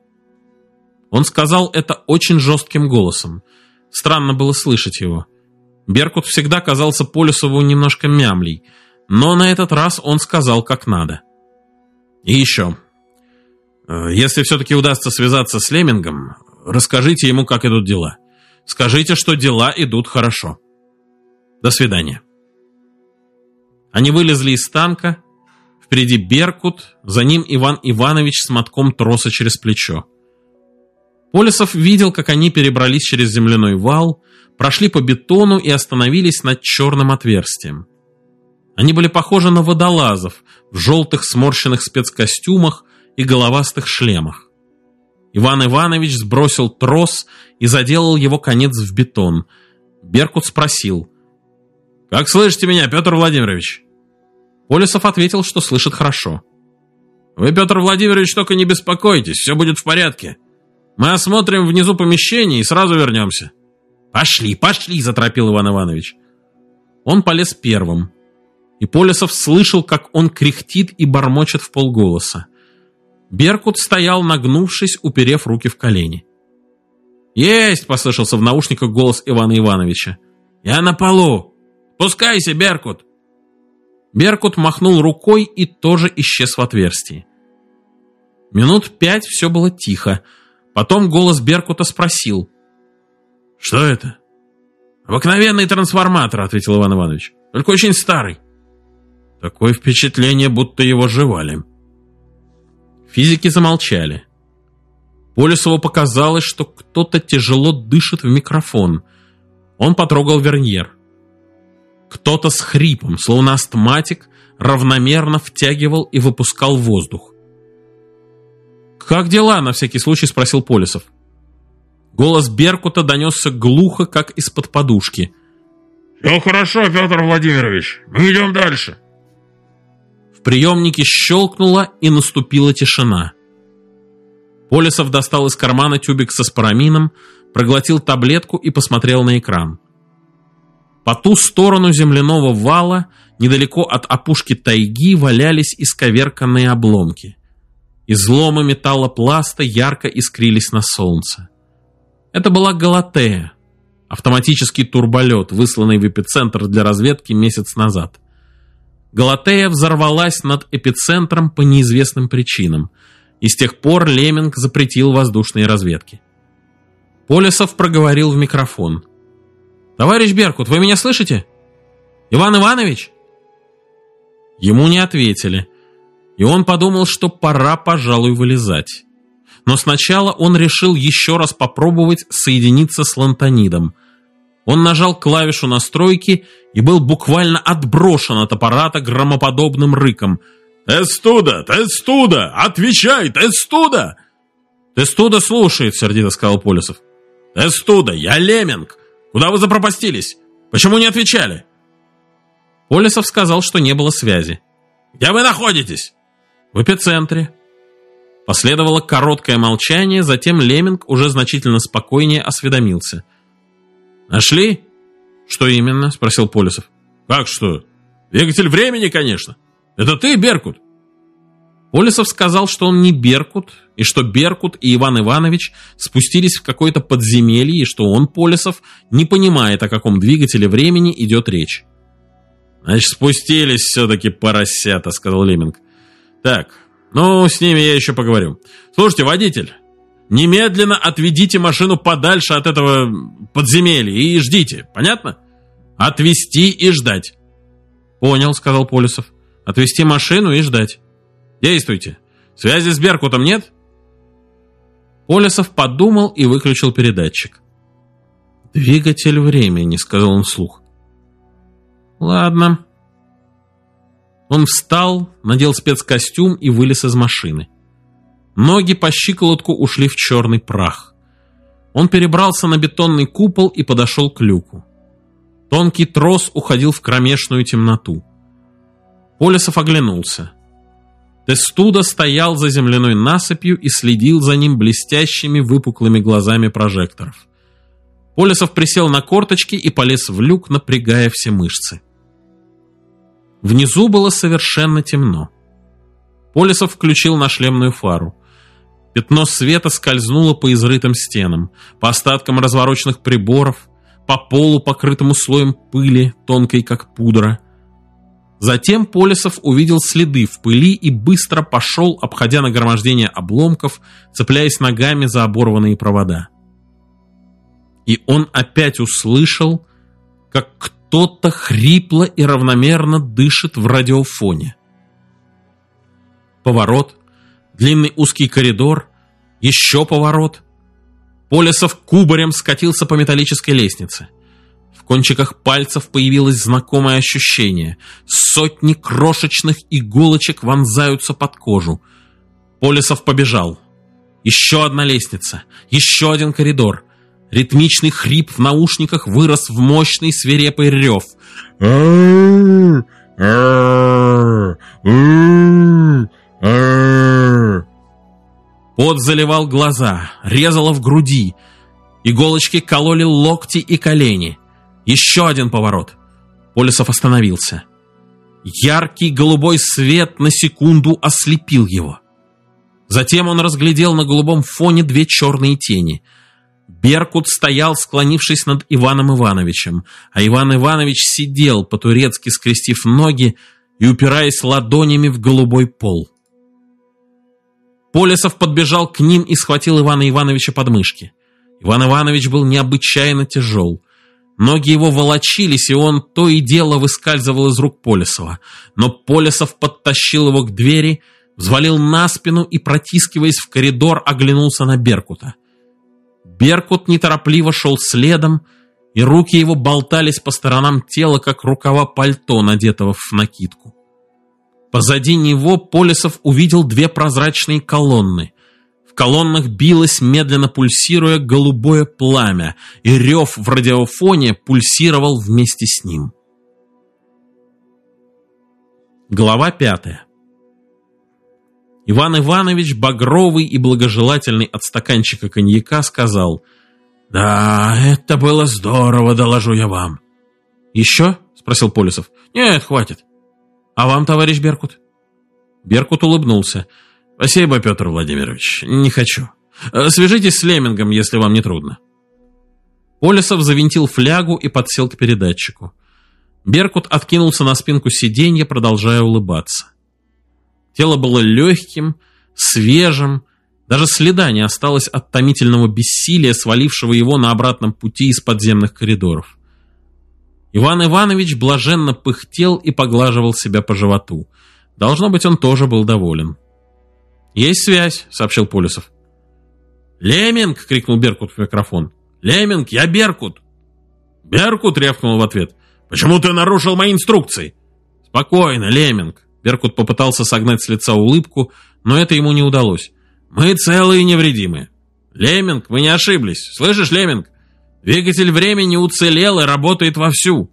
Он сказал это очень жестким голосом. Странно было слышать его. Беркут всегда казался Полюсову немножко мямлей, но на этот раз он сказал как надо. И еще. Э, если все-таки удастся связаться с Лемингом, расскажите ему, как идут дела. Скажите, что дела идут хорошо. До свидания. Они вылезли из танка. Впереди Беркут, за ним Иван Иванович с мотком троса через плечо. Полисов видел, как они перебрались через земляной вал, прошли по бетону и остановились над черным отверстием. Они были похожи на водолазов в желтых сморщенных спецкостюмах и головастых шлемах. Иван Иванович сбросил трос и заделал его конец в бетон. Беркут спросил. «Как слышите меня, Петр Владимирович?» Полисов ответил, что слышит хорошо. «Вы, Петр Владимирович, только не беспокойтесь, все будет в порядке. Мы осмотрим внизу помещение и сразу вернемся». «Пошли, пошли!» – заторопил Иван Иванович. Он полез первым. И Полисов слышал, как он кряхтит и бормочет в полголоса. Беркут стоял, нагнувшись, уперев руки в колени. «Есть!» – послышался в наушниках голос Ивана Ивановича. «Я на полу! Пускайся, Беркут!» Беркут махнул рукой и тоже исчез в отверстии. Минут пять все было тихо. Потом голос Беркута спросил. «Что это?» «Обыкновенный трансформатор», — ответил Иван Иванович. «Только очень старый». Такое впечатление, будто его жевали. Физики замолчали. Полюсову показалось, что кто-то тяжело дышит в микрофон. Он потрогал верньер. Кто-то с хрипом, словно астматик, равномерно втягивал и выпускал воздух. «Как дела?» – на всякий случай спросил Полисов. Голос Беркута донесся глухо, как из-под подушки. «Все хорошо, Петр Владимирович, мы идем дальше». В приемнике щелкнуло, и наступила тишина. Полисов достал из кармана тюбик со спорамином, проглотил таблетку и посмотрел на экран. По ту сторону земляного вала, недалеко от опушки тайги, валялись исковерканные обломки. Изломы металлопласта ярко искрились на солнце. Это была Галатея, автоматический турболет, высланный в эпицентр для разведки месяц назад. Галатея взорвалась над эпицентром по неизвестным причинам, и с тех пор Леминг запретил воздушные разведки. Полисов проговорил в микрофон. «Товарищ Беркут, вы меня слышите? Иван Иванович?» Ему не ответили, и он подумал, что пора, пожалуй, вылезать но сначала он решил еще раз попробовать соединиться с лантонидом. Он нажал клавишу настройки и был буквально отброшен от аппарата громоподобным рыком. «Тестуда! Тестуда! Отвечай, Тестуда!» «Тестуда слушает», — сердито сказал Полисов. «Тестуда, я Леминг! Куда вы запропастились? Почему не отвечали?» Полисов сказал, что не было связи. «Где вы находитесь? В эпицентре. Последовало короткое молчание, затем Леминг уже значительно спокойнее осведомился. «Нашли?» «Что именно?» – спросил Полисов. «Как что? Двигатель времени, конечно. Это ты, Беркут?» Полисов сказал, что он не Беркут, и что Беркут и Иван Иванович спустились в какое-то подземелье, и что он, Полисов, не понимает, о каком двигателе времени идет речь. «Значит, спустились все-таки поросята», — сказал Леминг. «Так, ну, с ними я еще поговорю. Слушайте, водитель, немедленно отведите машину подальше от этого подземелья и ждите, понятно? Отвезти и ждать». «Понял», — сказал Полисов. «Отвезти машину и ждать». Действуйте. Связи с Беркутом нет? Полисов подумал и выключил передатчик. «Двигатель времени», — сказал он вслух. «Ладно». Он встал, надел спецкостюм и вылез из машины. Ноги по щиколотку ушли в черный прах. Он перебрался на бетонный купол и подошел к люку. Тонкий трос уходил в кромешную темноту. Полисов оглянулся. Тестуда стоял за земляной насыпью и следил за ним блестящими выпуклыми глазами прожекторов. Полисов присел на корточки и полез в люк, напрягая все мышцы. Внизу было совершенно темно. Полисов включил нашлемную фару. Пятно света скользнуло по изрытым стенам, по остаткам развороченных приборов, по полу, покрытому слоем пыли, тонкой как пудра – Затем Полисов увидел следы в пыли и быстро пошел, обходя нагромождение обломков, цепляясь ногами за оборванные провода. И он опять услышал, как кто-то хрипло и равномерно дышит в радиофоне. Поворот, длинный узкий коридор, еще поворот. Полисов кубарем скатился по металлической лестнице кончиках пальцев появилось знакомое ощущение. Сотни крошечных иголочек вонзаются под кожу. Полисов побежал. Еще одна лестница, еще один коридор. Ритмичный хрип в наушниках вырос в мощный свирепый рев. Пот заливал глаза, резало в груди. Иголочки кололи локти и колени. Еще один поворот. Полисов остановился. Яркий голубой свет на секунду ослепил его. Затем он разглядел на голубом фоне две черные тени. Беркут стоял, склонившись над Иваном Ивановичем, а Иван Иванович сидел, по-турецки скрестив ноги и упираясь ладонями в голубой пол. Полисов подбежал к ним и схватил Ивана Ивановича под мышки. Иван Иванович был необычайно тяжел. Ноги его волочились, и он то и дело выскальзывал из рук Полисова. Но Полисов подтащил его к двери, взвалил на спину и, протискиваясь в коридор, оглянулся на Беркута. Беркут неторопливо шел следом, и руки его болтались по сторонам тела, как рукава пальто, надетого в накидку. Позади него Полисов увидел две прозрачные колонны колоннах билось, медленно пульсируя, голубое пламя, и рев в радиофоне пульсировал вместе с ним. Глава пятая. Иван Иванович, багровый и благожелательный от стаканчика коньяка, сказал, «Да, это было здорово, доложу я вам». «Еще?» — спросил Полисов. «Нет, хватит». «А вам, товарищ Беркут?» Беркут улыбнулся. «Спасибо, Петр Владимирович, не хочу. Э, свяжитесь с Лемингом, если вам не трудно». Полисов завинтил флягу и подсел к передатчику. Беркут откинулся на спинку сиденья, продолжая улыбаться. Тело было легким, свежим, даже следа не осталось от томительного бессилия, свалившего его на обратном пути из подземных коридоров. Иван Иванович блаженно пыхтел и поглаживал себя по животу. Должно быть, он тоже был доволен. «Есть связь», — сообщил Полисов. «Леминг!» — крикнул Беркут в микрофон. «Леминг, я Беркут!» Беркут рявкнул в ответ. «Почему ты нарушил мои инструкции?» «Спокойно, Леминг!» Беркут попытался согнать с лица улыбку, но это ему не удалось. «Мы целые и невредимы. Леминг, мы не ошиблись. Слышишь, Леминг? Двигатель времени уцелел и работает вовсю.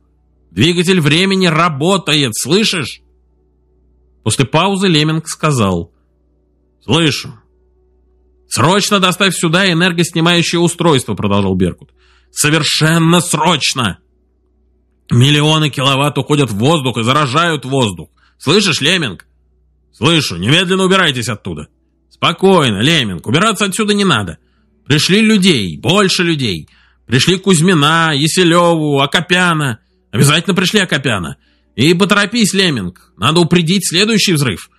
Двигатель времени работает, слышишь?» После паузы Леминг сказал. «Слышу. Срочно доставь сюда энергоснимающее устройство», продолжал Беркут. «Совершенно срочно!» Миллионы киловатт уходят в воздух и заражают воздух. Слышишь, Леминг? Слышу, немедленно убирайтесь оттуда. Спокойно, Леминг, убираться отсюда не надо. Пришли людей, больше людей. Пришли Кузьмина, Еселеву, Акопяна. Обязательно пришли Акопяна. И поторопись, Леминг, надо упредить следующий взрыв.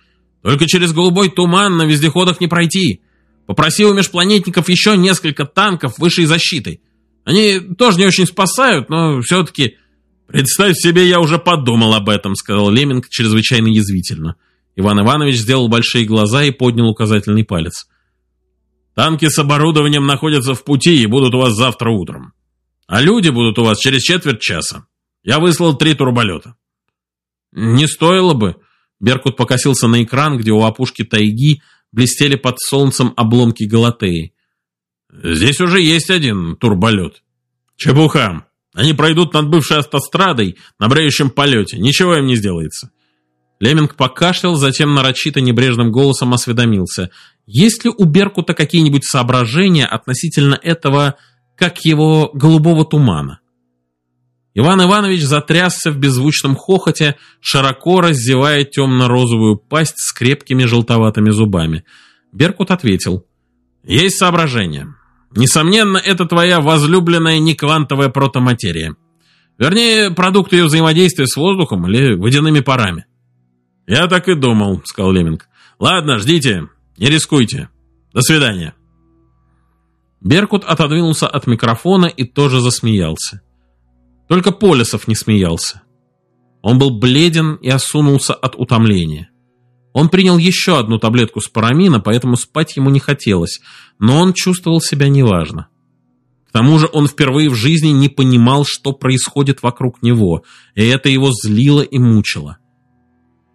Только через голубой туман на вездеходах не пройти. Попроси у межпланетников еще несколько танков высшей защиты. Они тоже не очень спасают, но все-таки... «Представь себе, я уже подумал об этом», — сказал Леминг чрезвычайно язвительно. Иван Иванович сделал большие глаза и поднял указательный палец. «Танки с оборудованием находятся в пути и будут у вас завтра утром. А люди будут у вас через четверть часа. Я выслал три турболета». «Не стоило бы». Беркут покосился на экран, где у опушки тайги блестели под солнцем обломки Галатеи. «Здесь уже есть один турболет». «Чепуха. Они пройдут над бывшей автострадой на бреющем полете. Ничего им не сделается». Леминг покашлял, затем нарочито небрежным голосом осведомился. «Есть ли у Беркута какие-нибудь соображения относительно этого, как его голубого тумана?» Иван Иванович затрясся в беззвучном хохоте, широко раздевая темно-розовую пасть с крепкими желтоватыми зубами. Беркут ответил. «Есть соображения. Несомненно, это твоя возлюбленная неквантовая протоматерия. Вернее, продукт ее взаимодействия с воздухом или водяными парами. «Я так и думал», — сказал Леминг. «Ладно, ждите, не рискуйте. До свидания». Беркут отодвинулся от микрофона и тоже засмеялся. Только Полисов не смеялся. Он был бледен и осунулся от утомления. Он принял еще одну таблетку спорамина, поэтому спать ему не хотелось, но он чувствовал себя неважно. К тому же он впервые в жизни не понимал, что происходит вокруг него, и это его злило и мучило.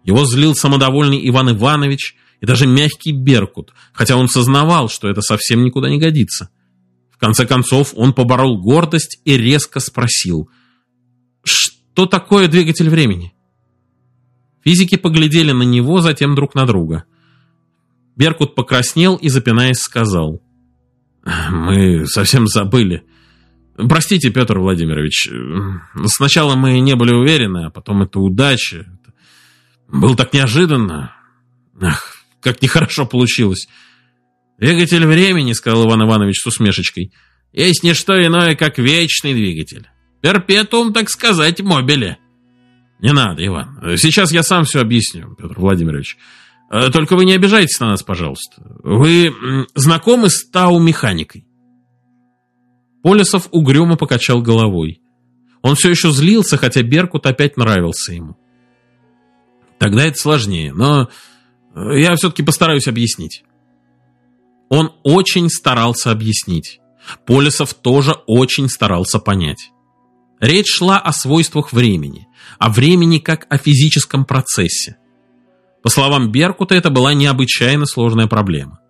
Его злил самодовольный Иван Иванович и даже мягкий Беркут, хотя он сознавал, что это совсем никуда не годится. В конце концов он поборол гордость и резко спросил, что такое двигатель времени? Физики поглядели на него, затем друг на друга. Беркут покраснел и, запинаясь, сказал. «Мы совсем забыли. Простите, Петр Владимирович, сначала мы не были уверены, а потом это удача. Было так неожиданно. Ах, как нехорошо получилось. «Двигатель времени», — сказал Иван Иванович с усмешечкой, — «есть не что иное, как вечный двигатель. Перпетум, так сказать, мобиле». «Не надо, Иван. Сейчас я сам все объясню, Петр Владимирович. Э, только вы не обижайтесь на нас, пожалуйста. Вы знакомы с Тау-механикой?» Полисов угрюмо покачал головой. Он все еще злился, хотя Беркут опять нравился ему. «Тогда это сложнее, но я все-таки постараюсь объяснить». Он очень старался объяснить. Полисов тоже очень старался понять. Речь шла о свойствах времени, о времени как о физическом процессе. По словам Беркута, это была необычайно сложная проблема.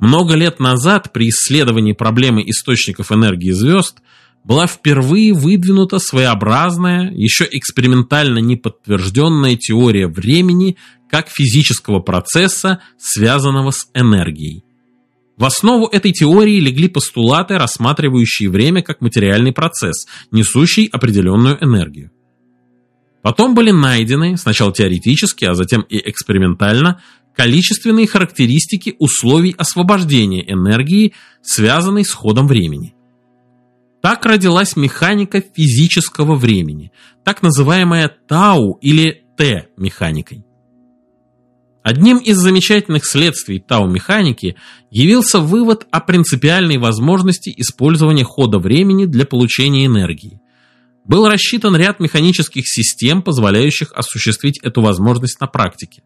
Много лет назад при исследовании проблемы источников энергии звезд была впервые выдвинута своеобразная, еще экспериментально неподтвержденная теория времени как физического процесса, связанного с энергией. В основу этой теории легли постулаты, рассматривающие время как материальный процесс, несущий определенную энергию. Потом были найдены, сначала теоретически, а затем и экспериментально, количественные характеристики условий освобождения энергии, связанной с ходом времени. Так родилась механика физического времени, так называемая Тау или Т-механикой. Одним из замечательных следствий тау-механики явился вывод о принципиальной возможности использования хода времени для получения энергии. Был рассчитан ряд механических систем, позволяющих осуществить эту возможность на практике.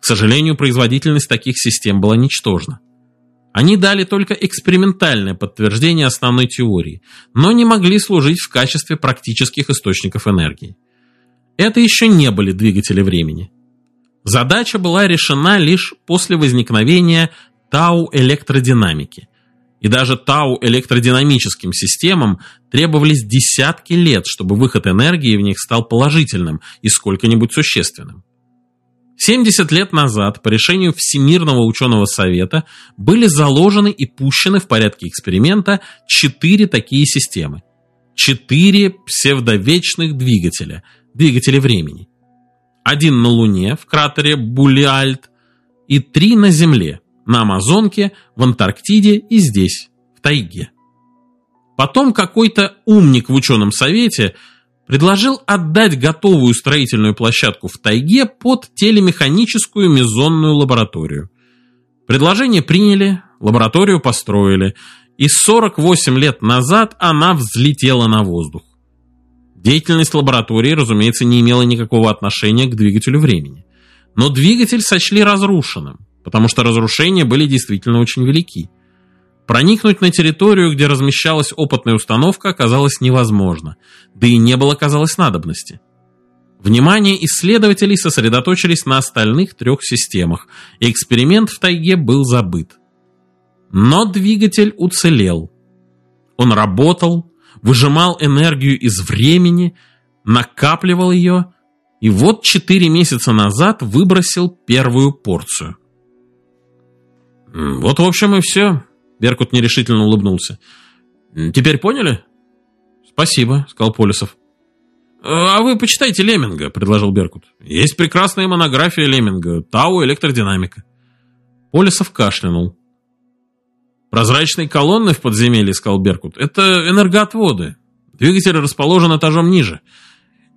К сожалению, производительность таких систем была ничтожна. Они дали только экспериментальное подтверждение основной теории, но не могли служить в качестве практических источников энергии. Это еще не были двигатели времени. Задача была решена лишь после возникновения тау-электродинамики. И даже тау-электродинамическим системам требовались десятки лет, чтобы выход энергии в них стал положительным и сколько-нибудь существенным. 70 лет назад по решению Всемирного ученого совета были заложены и пущены в порядке эксперимента четыре такие системы. Четыре псевдовечных двигателя, двигатели времени. Один на Луне, в кратере Булиальт, и три на Земле, на Амазонке, в Антарктиде и здесь, в тайге. Потом какой-то умник в ученом совете – предложил отдать готовую строительную площадку в тайге под телемеханическую мезонную лабораторию. Предложение приняли, лабораторию построили, и 48 лет назад она взлетела на воздух. Деятельность лаборатории, разумеется, не имела никакого отношения к двигателю времени. Но двигатель сочли разрушенным, потому что разрушения были действительно очень велики. Проникнуть на территорию, где размещалась опытная установка, оказалось невозможно, да и не было, казалось, надобности. Внимание исследователей сосредоточились на остальных трех системах, и эксперимент в тайге был забыт. Но двигатель уцелел. Он работал, выжимал энергию из времени, накапливал ее, и вот четыре месяца назад выбросил первую порцию. Вот, в общем, и все. Беркут нерешительно улыбнулся. «Теперь поняли?» «Спасибо», — сказал Полисов. «А вы почитайте Леминга», — предложил Беркут. «Есть прекрасная монография Леминга «Тау электродинамика». Полисов кашлянул. «Прозрачные колонны в подземелье», — сказал Беркут, — «это энергоотводы. Двигатель расположен этажом ниже.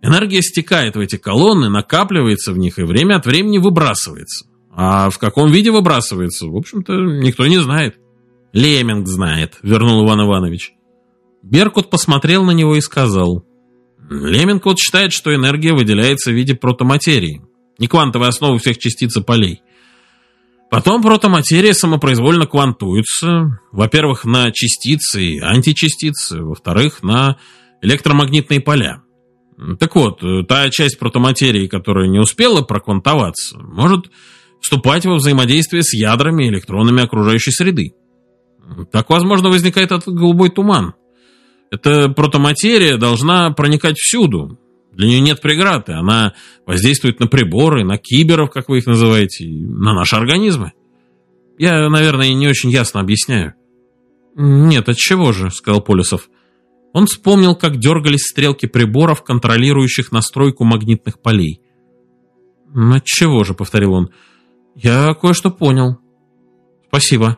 Энергия стекает в эти колонны, накапливается в них и время от времени выбрасывается. А в каком виде выбрасывается, в общем-то, никто не знает». Леминг знает, вернул Иван Иванович. Беркут посмотрел на него и сказал. Леминг вот считает, что энергия выделяется в виде протоматерии, не квантовой основы всех частиц и полей. Потом протоматерия самопроизвольно квантуется, во-первых, на частицы и античастицы, во-вторых, на электромагнитные поля. Так вот, та часть протоматерии, которая не успела проквантоваться, может вступать во взаимодействие с ядрами и электронами окружающей среды. Так, возможно, возникает этот голубой туман. Эта протоматерия должна проникать всюду. Для нее нет преграды. Она воздействует на приборы, на киберов, как вы их называете, на наши организмы. Я, наверное, не очень ясно объясняю. «Нет, от чего же?» — сказал Полюсов. Он вспомнил, как дергались стрелки приборов, контролирующих настройку магнитных полей. «От чего же?» — повторил он. «Я кое-что понял. Спасибо.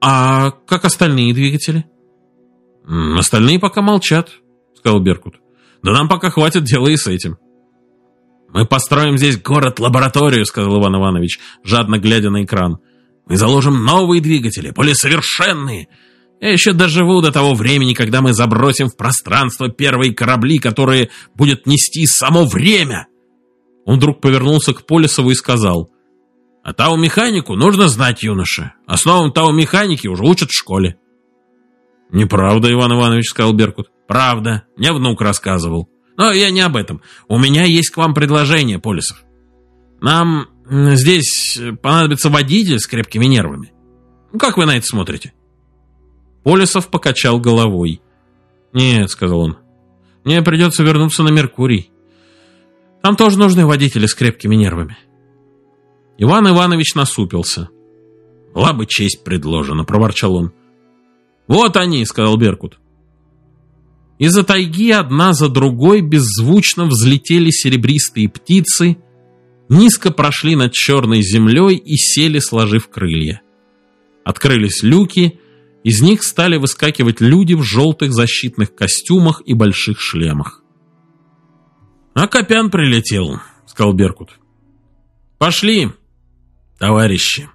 А как остальные двигатели? Остальные пока молчат, сказал Беркут. Да нам пока хватит дела и с этим. Мы построим здесь город-лабораторию, сказал Иван Иванович, жадно глядя на экран. Мы заложим новые двигатели, более совершенные. Я еще доживу до того времени, когда мы забросим в пространство первые корабли, которые будет нести само время. Он вдруг повернулся к Полисову и сказал, а тау-механику нужно знать, юноша. Основам тау-механики уже учат в школе. Неправда, Иван Иванович, сказал Беркут. Правда, мне внук рассказывал. Но я не об этом. У меня есть к вам предложение, Полисов. Нам здесь понадобится водитель с крепкими нервами. Как вы на это смотрите? Полисов покачал головой. «Нет», — сказал он, — «мне придется вернуться на Меркурий. Там тоже нужны водители с крепкими нервами». Иван Иванович насупился. «Была бы честь предложена», — проворчал он. «Вот они», — сказал Беркут. Из-за тайги одна за другой беззвучно взлетели серебристые птицы, низко прошли над черной землей и сели, сложив крылья. Открылись люки, из них стали выскакивать люди в желтых защитных костюмах и больших шлемах. «А Копян прилетел», — сказал Беркут. «Пошли!» товарищи.